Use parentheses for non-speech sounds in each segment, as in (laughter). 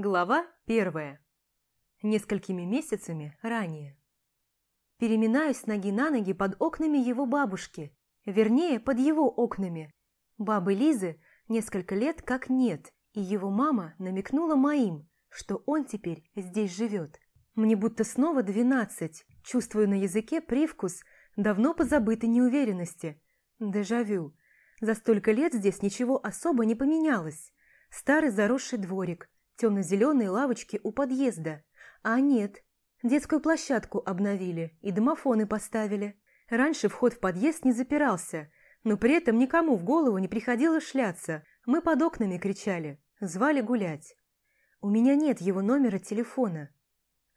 Глава первая. Несколькими месяцами ранее. Переминаюсь ноги на ноги под окнами его бабушки, вернее, под его окнами. Бабы Лизы несколько лет как нет, и его мама намекнула моим, что он теперь здесь живет. Мне будто снова двенадцать, чувствую на языке привкус давно позабытой неуверенности. Дежавю. За столько лет здесь ничего особо не поменялось. Старый заросший дворик – темно-зеленые лавочки у подъезда. А нет, детскую площадку обновили и домофоны поставили. Раньше вход в подъезд не запирался, но при этом никому в голову не приходило шляться. Мы под окнами кричали, звали гулять. У меня нет его номера телефона.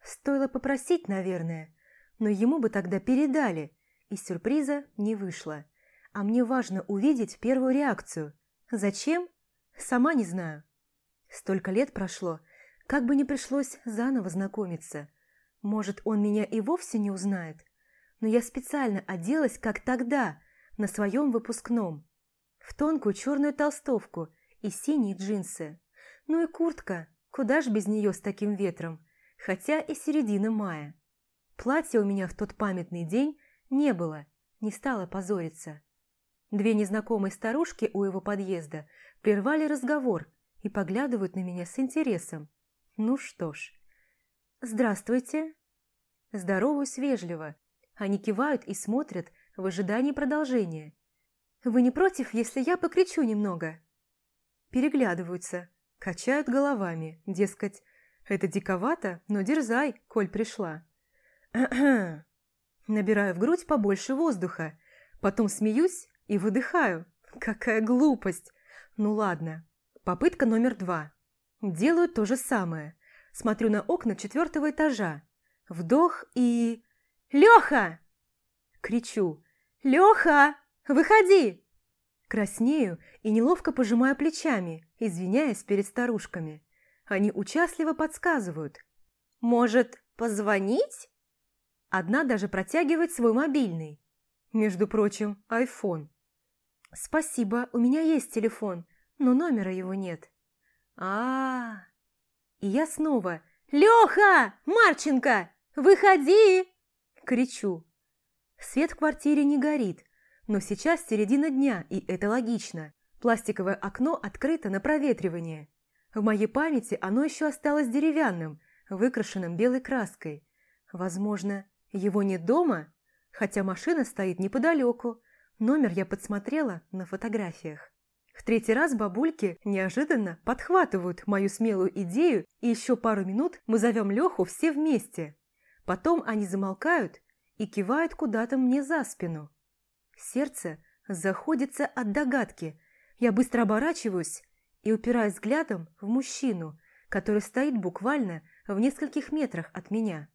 Стоило попросить, наверное, но ему бы тогда передали, и сюрприза не вышло. А мне важно увидеть первую реакцию. Зачем? Сама не знаю. Столько лет прошло, как бы не пришлось заново знакомиться. Может, он меня и вовсе не узнает, но я специально оделась, как тогда, на своем выпускном. В тонкую черную толстовку и синие джинсы. Ну и куртка, куда ж без нее с таким ветром, хотя и середина мая. Платья у меня в тот памятный день не было, не стала позориться. Две незнакомые старушки у его подъезда прервали разговор – и поглядывают на меня с интересом. Ну что ж. «Здравствуйте!» Здороваюсь вежливо. Они кивают и смотрят в ожидании продолжения. «Вы не против, если я покричу немного?» Переглядываются, качают головами, дескать, «Это диковато, но дерзай, коль пришла». (clears throat) Набираю в грудь побольше воздуха, потом смеюсь и выдыхаю. Какая глупость! Ну ладно, Попытка номер два. Делаю то же самое. Смотрю на окна четвертого этажа. Вдох и... «Леха!» Кричу. «Леха! Выходи!» Краснею и неловко пожимаю плечами, извиняясь перед старушками. Они участливо подсказывают. «Может, позвонить?» Одна даже протягивает свой мобильный. Между прочим, айфон. «Спасибо, у меня есть телефон но номера его нет. а, -а, -а. И я снова «Леха! Марченко! Выходи!» Кричу. Свет в квартире не горит, но сейчас середина дня, и это логично. Пластиковое окно открыто на проветривание. В моей памяти оно еще осталось деревянным, выкрашенным белой краской. Возможно, его нет дома, хотя машина стоит неподалеку. Номер я подсмотрела на фотографиях. В третий раз бабульки неожиданно подхватывают мою смелую идею, и еще пару минут мы зовем Леху все вместе. Потом они замолкают и кивают куда-то мне за спину. Сердце заходится от догадки. Я быстро оборачиваюсь и упираюсь взглядом в мужчину, который стоит буквально в нескольких метрах от меня.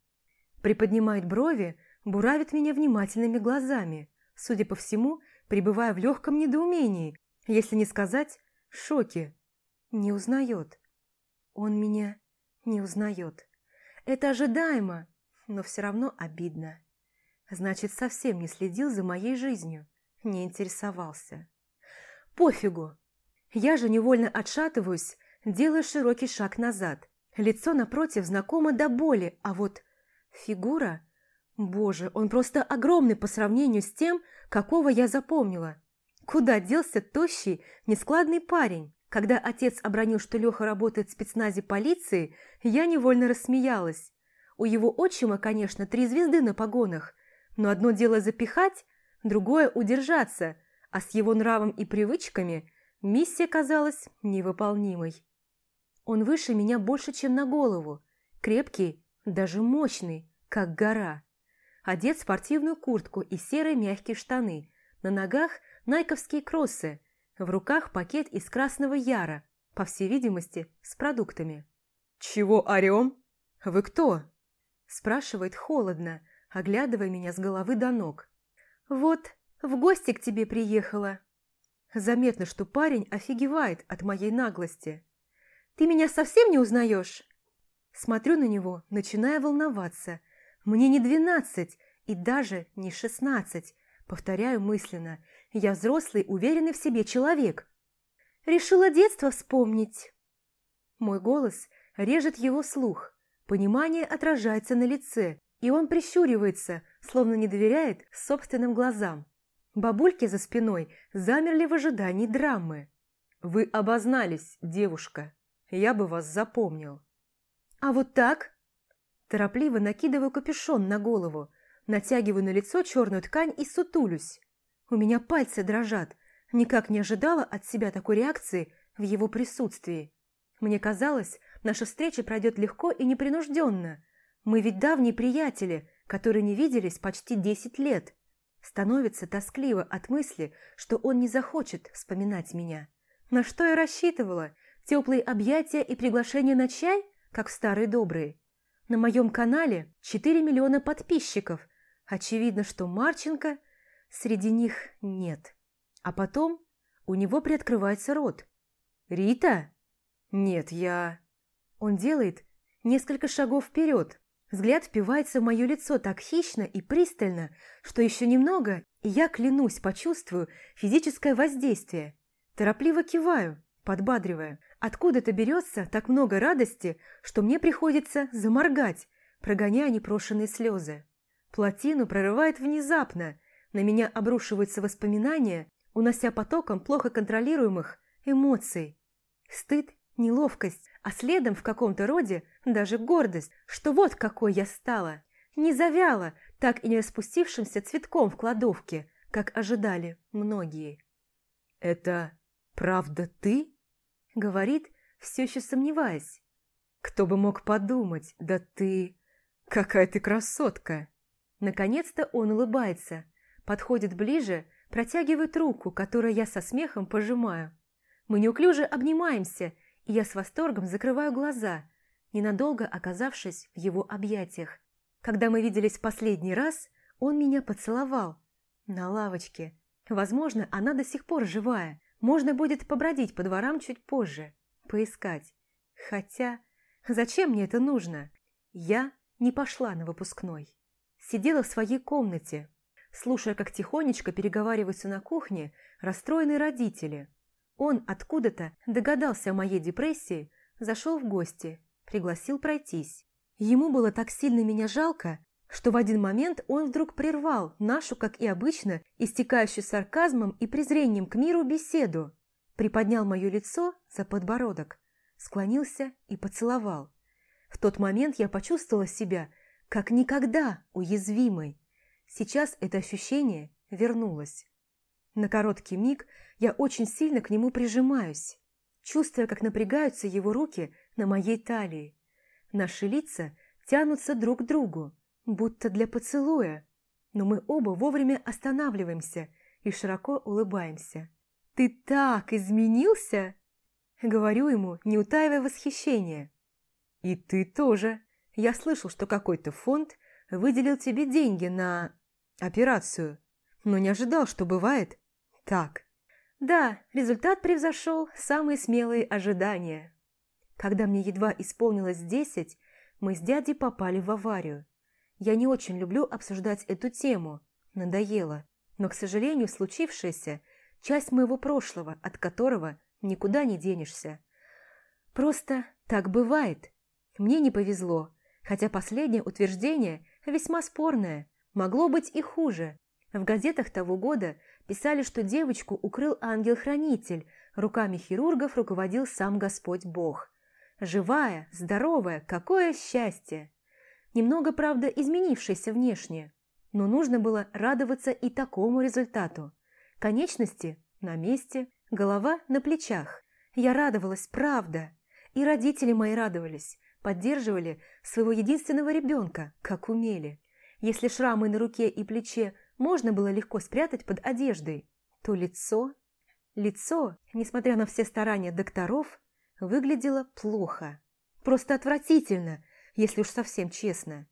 Приподнимает брови, буравит меня внимательными глазами, судя по всему, пребывая в легком недоумении если не сказать шоке. Не узнает. Он меня не узнает. Это ожидаемо, но все равно обидно. Значит, совсем не следил за моей жизнью, не интересовался. Пофигу. Я же невольно отшатываюсь, делаю широкий шаг назад. Лицо напротив знакомо до боли, а вот фигура... Боже, он просто огромный по сравнению с тем, какого я запомнила. Куда делся тощий, нескладный парень? Когда отец обронил, что Леха работает в спецназе полиции, я невольно рассмеялась. У его отчима, конечно, три звезды на погонах, но одно дело запихать, другое – удержаться, а с его нравом и привычками миссия казалась невыполнимой. Он выше меня больше, чем на голову, крепкий, даже мощный, как гора. Одет спортивную куртку и серые мягкие штаны, на ногах найковские кроссы, в руках пакет из красного яра, по всей видимости, с продуктами. «Чего орем? Вы кто?» спрашивает холодно, оглядывая меня с головы до ног. «Вот, в гости к тебе приехала». Заметно, что парень офигевает от моей наглости. «Ты меня совсем не узнаешь?» Смотрю на него, начиная волноваться. Мне не двенадцать и даже не шестнадцать, Повторяю мысленно. Я взрослый, уверенный в себе человек. Решила детство вспомнить. Мой голос режет его слух. Понимание отражается на лице, и он прищуривается, словно не доверяет собственным глазам. Бабульки за спиной замерли в ожидании драмы. «Вы обознались, девушка. Я бы вас запомнил». «А вот так?» Торопливо накидываю капюшон на голову, натягиваю на лицо черную ткань и сутулюсь. У меня пальцы дрожат. Никак не ожидала от себя такой реакции в его присутствии. Мне казалось, наша встреча пройдет легко и непринужденно. Мы ведь давние приятели, которые не виделись почти десять лет. Становится тоскливо от мысли, что он не захочет вспоминать меня. На что я рассчитывала? Теплые объятия и приглашение на чай, как в старые добрые. На моем канале 4 миллиона подписчиков. Очевидно, что Марченко среди них нет. А потом у него приоткрывается рот. «Рита?» «Нет, я...» Он делает несколько шагов вперед. Взгляд впивается в мое лицо так хищно и пристально, что еще немного, и я, клянусь, почувствую физическое воздействие. Торопливо киваю, подбадривая. Откуда-то берется так много радости, что мне приходится заморгать, прогоняя непрошенные слезы. Плотину прорывает внезапно, на меня обрушиваются воспоминания, унося потоком плохо контролируемых эмоций. Стыд, неловкость, а следом в каком-то роде даже гордость, что вот какой я стала. Не завяла, так и не распустившимся цветком в кладовке, как ожидали многие. «Это правда ты?» Говорит, все еще сомневаясь. «Кто бы мог подумать, да ты... Какая ты красотка!» Наконец-то он улыбается, подходит ближе, протягивает руку, которую я со смехом пожимаю. Мы неуклюже обнимаемся, и я с восторгом закрываю глаза, ненадолго оказавшись в его объятиях. Когда мы виделись в последний раз, он меня поцеловал. На лавочке. Возможно, она до сих пор живая. Можно будет побродить по дворам чуть позже, поискать. Хотя, зачем мне это нужно? Я не пошла на выпускной. Сидела в своей комнате, слушая, как тихонечко переговариваются на кухне расстроенные родители. Он откуда-то догадался о моей депрессии, зашел в гости, пригласил пройтись. Ему было так сильно меня жалко, что в один момент он вдруг прервал нашу, как и обычно, истекающую сарказмом и презрением к миру беседу, приподнял мое лицо за подбородок, склонился и поцеловал. В тот момент я почувствовала себя как никогда уязвимой. Сейчас это ощущение вернулось. На короткий миг я очень сильно к нему прижимаюсь, чувствуя, как напрягаются его руки на моей талии. Наши лица тянутся друг к другу, будто для поцелуя, но мы оба вовремя останавливаемся и широко улыбаемся. «Ты так изменился!» Говорю ему, не утаивая восхищения. «И ты тоже. Я слышал, что какой-то фонд выделил тебе деньги на операцию, но не ожидал, что бывает так». Да, результат превзошел самые смелые ожидания. Когда мне едва исполнилось десять, мы с дядей попали в аварию. Я не очень люблю обсуждать эту тему, надоело, но, к сожалению, случившееся – часть моего прошлого, от которого никуда не денешься. Просто так бывает. Мне не повезло, хотя последнее утверждение весьма спорное, могло быть и хуже. В газетах того года писали, что девочку укрыл ангел-хранитель, руками хирургов руководил сам Господь Бог. Живая, здоровая, какое счастье! немного, правда, изменившийся внешне, но нужно было радоваться и такому результату. Конечности на месте, голова на плечах. Я радовалась, правда. И родители мои радовались, поддерживали своего единственного ребенка, как умели. Если шрамы на руке и плече можно было легко спрятать под одеждой, то лицо... Лицо, несмотря на все старания докторов, выглядело плохо. Просто отвратительно, если уж совсем честно.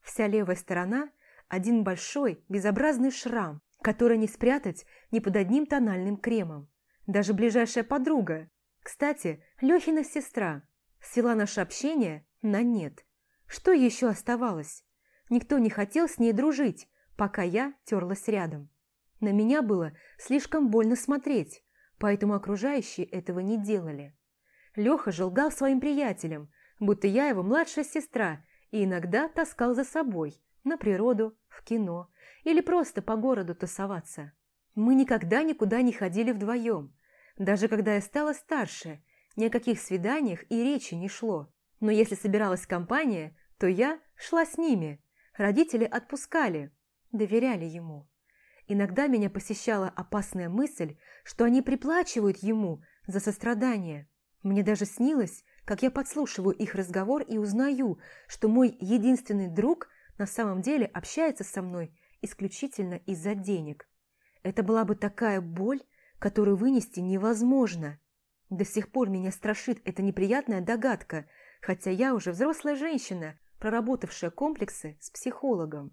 Вся левая сторона – один большой, безобразный шрам, который не спрятать ни под одним тональным кремом. Даже ближайшая подруга, кстати, Лехина сестра, свела наше общение на нет. Что еще оставалось? Никто не хотел с ней дружить, пока я терлась рядом. На меня было слишком больно смотреть, поэтому окружающие этого не делали. Леха же лгал своим приятелям, будто я его младшая сестра и иногда таскал за собой на природу, в кино или просто по городу тусоваться. Мы никогда никуда не ходили вдвоем. Даже когда я стала старше, ни о каких свиданиях и речи не шло. Но если собиралась компания, то я шла с ними. Родители отпускали, доверяли ему. Иногда меня посещала опасная мысль, что они приплачивают ему за сострадание. Мне даже снилось, как я подслушиваю их разговор и узнаю, что мой единственный друг на самом деле общается со мной исключительно из-за денег. Это была бы такая боль, которую вынести невозможно. До сих пор меня страшит эта неприятная догадка, хотя я уже взрослая женщина, проработавшая комплексы с психологом.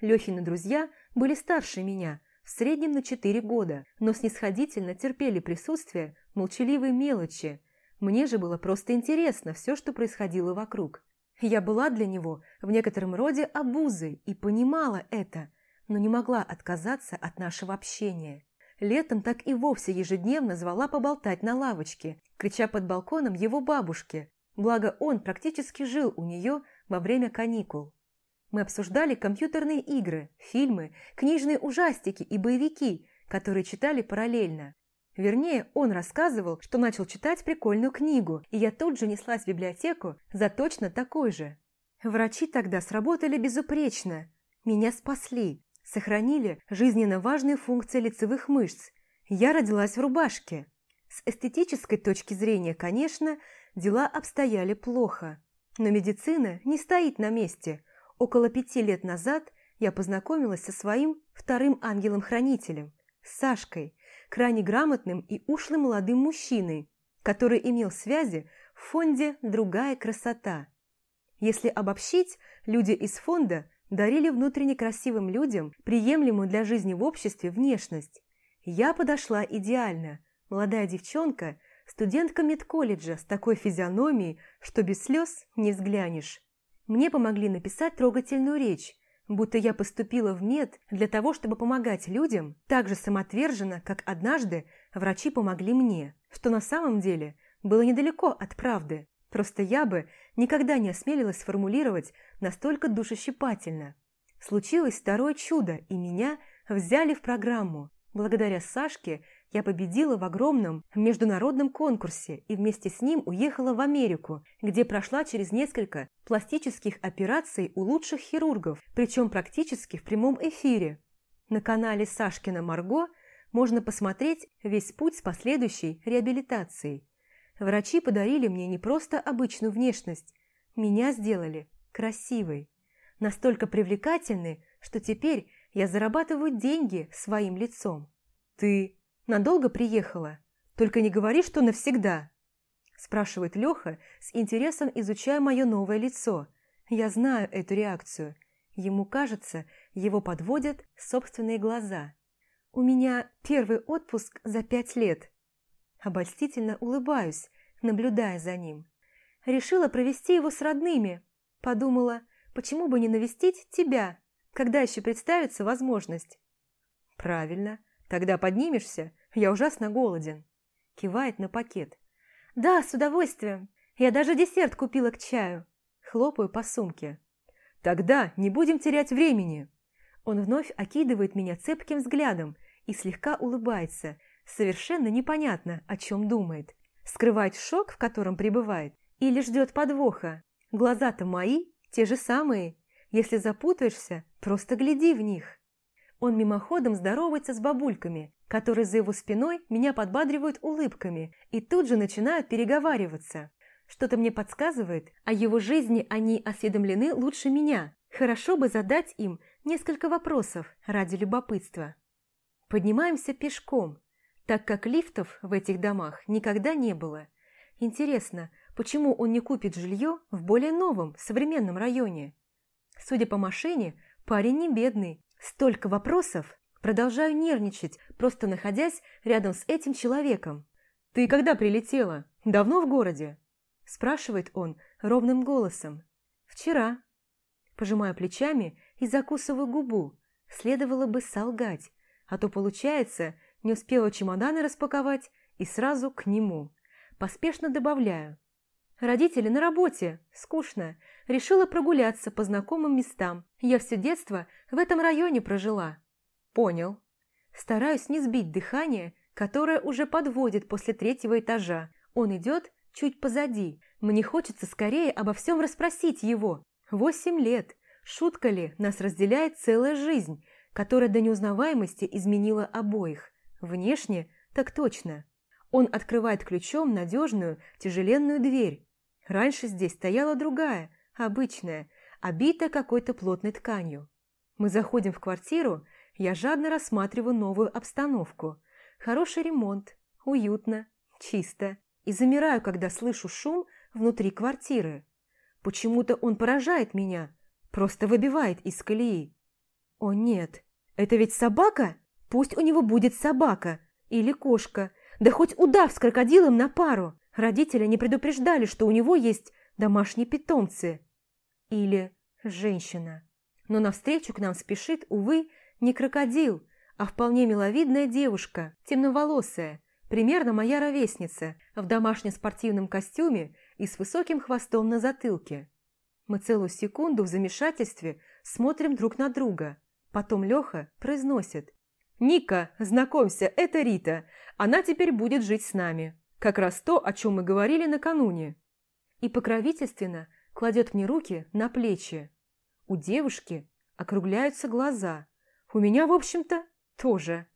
Лехины друзья были старше меня, в среднем на четыре года, но снисходительно терпели присутствие молчаливой мелочи. Мне же было просто интересно все, что происходило вокруг. Я была для него в некотором роде обузой и понимала это, но не могла отказаться от нашего общения. Летом так и вовсе ежедневно звала поболтать на лавочке, крича под балконом его бабушке, благо он практически жил у нее во время каникул. Мы обсуждали компьютерные игры, фильмы, книжные ужастики и боевики, которые читали параллельно. Вернее, он рассказывал, что начал читать прикольную книгу, и я тут же неслась в библиотеку за точно такой же. Врачи тогда сработали безупречно. Меня спасли, сохранили жизненно важные функции лицевых мышц. Я родилась в рубашке. С эстетической точки зрения, конечно, дела обстояли плохо. Но медицина не стоит на месте – Около пяти лет назад я познакомилась со своим вторым ангелом-хранителем, Сашкой, крайне грамотным и ушлым молодым мужчиной, который имел связи в фонде «Другая красота». Если обобщить, люди из фонда дарили внутренне красивым людям приемлемую для жизни в обществе внешность. Я подошла идеально. Молодая девчонка, студентка медколледжа с такой физиономией, что без слез не взглянешь. Мне помогли написать трогательную речь, будто я поступила в мед для того, чтобы помогать людям так же самоотверженно, как однажды врачи помогли мне, что на самом деле было недалеко от правды. Просто я бы никогда не осмелилась сформулировать настолько душещипательно. Случилось второе чудо, и меня взяли в программу. Благодаря Сашке я победила в огромном международном конкурсе и вместе с ним уехала в Америку, где прошла через несколько пластических операций у лучших хирургов, причем практически в прямом эфире. На канале Сашкина Марго можно посмотреть весь путь с последующей реабилитацией. Врачи подарили мне не просто обычную внешность, меня сделали красивой, настолько привлекательной, что теперь я зарабатываю деньги своим лицом. Ты Надолго приехала? Только не говори, что навсегда!» Спрашивает Леха, с интересом изучая мое новое лицо. Я знаю эту реакцию. Ему кажется, его подводят собственные глаза. «У меня первый отпуск за пять лет». Обольстительно улыбаюсь, наблюдая за ним. Решила провести его с родными. Подумала, почему бы не навестить тебя, когда еще представится возможность. «Правильно. Тогда поднимешься я ужасно голоден. Кивает на пакет. Да, с удовольствием. Я даже десерт купила к чаю. Хлопаю по сумке. Тогда не будем терять времени. Он вновь окидывает меня цепким взглядом и слегка улыбается. Совершенно непонятно, о чем думает. Скрывает шок, в котором пребывает, или ждет подвоха. Глаза-то мои, те же самые. Если запутаешься, просто гляди в них. Он мимоходом здоровается с бабульками, которые за его спиной меня подбадривают улыбками и тут же начинают переговариваться. Что-то мне подсказывает, о его жизни они осведомлены лучше меня. Хорошо бы задать им несколько вопросов ради любопытства. Поднимаемся пешком, так как лифтов в этих домах никогда не было. Интересно, почему он не купит жилье в более новом, современном районе? Судя по машине, парень не бедный. Столько вопросов, Продолжаю нервничать, просто находясь рядом с этим человеком. «Ты когда прилетела? Давно в городе?» Спрашивает он ровным голосом. «Вчера». Пожимаю плечами и закусываю губу. Следовало бы солгать, а то получается, не успела чемоданы распаковать и сразу к нему. Поспешно добавляю. Родители на работе, скучно. Решила прогуляться по знакомым местам. Я все детство в этом районе прожила. Понял. Стараюсь не сбить дыхание, которое уже подводит после третьего этажа. Он идет чуть позади. Мне хочется скорее обо всем расспросить его. Восемь лет. Шутка ли, нас разделяет целая жизнь, которая до неузнаваемости изменила обоих. Внешне так точно. Он открывает ключом надежную, тяжеленную дверь. Раньше здесь стояла другая, обычная, обитая какой-то плотной тканью. Мы заходим в квартиру, я жадно рассматриваю новую обстановку. Хороший ремонт, уютно, чисто. И замираю, когда слышу шум внутри квартиры. Почему-то он поражает меня, просто выбивает из колеи. О нет, это ведь собака? Пусть у него будет собака или кошка, да хоть удав с крокодилом на пару. Родители не предупреждали, что у него есть домашние питомцы. Или женщина. Но навстречу к нам спешит, увы, не крокодил, а вполне миловидная девушка, темноволосая, примерно моя ровесница, в домашнем спортивном костюме и с высоким хвостом на затылке. Мы целую секунду в замешательстве смотрим друг на друга. Потом Леха произносит. «Ника, знакомься, это Рита. Она теперь будет жить с нами. Как раз то, о чем мы говорили накануне». И покровительственно кладет мне руки на плечи. У девушки округляются глаза. У меня, в общем-то, тоже.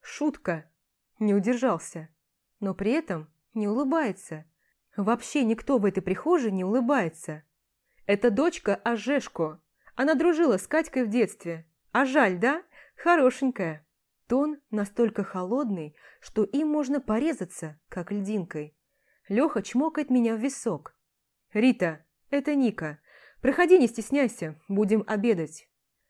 Шутка. Не удержался. Но при этом не улыбается. Вообще никто в этой прихожей не улыбается. Это дочка Ажешко. Она дружила с Катькой в детстве. А жаль, да? Хорошенькая. Тон настолько холодный, что им можно порезаться, как льдинкой. Леха чмокает меня в висок. «Рита, это Ника. Проходи, не стесняйся, будем обедать».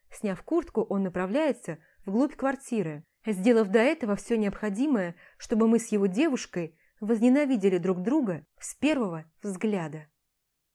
Сняв куртку, он направляется вглубь квартиры, сделав до этого все необходимое, чтобы мы с его девушкой возненавидели друг друга с первого взгляда.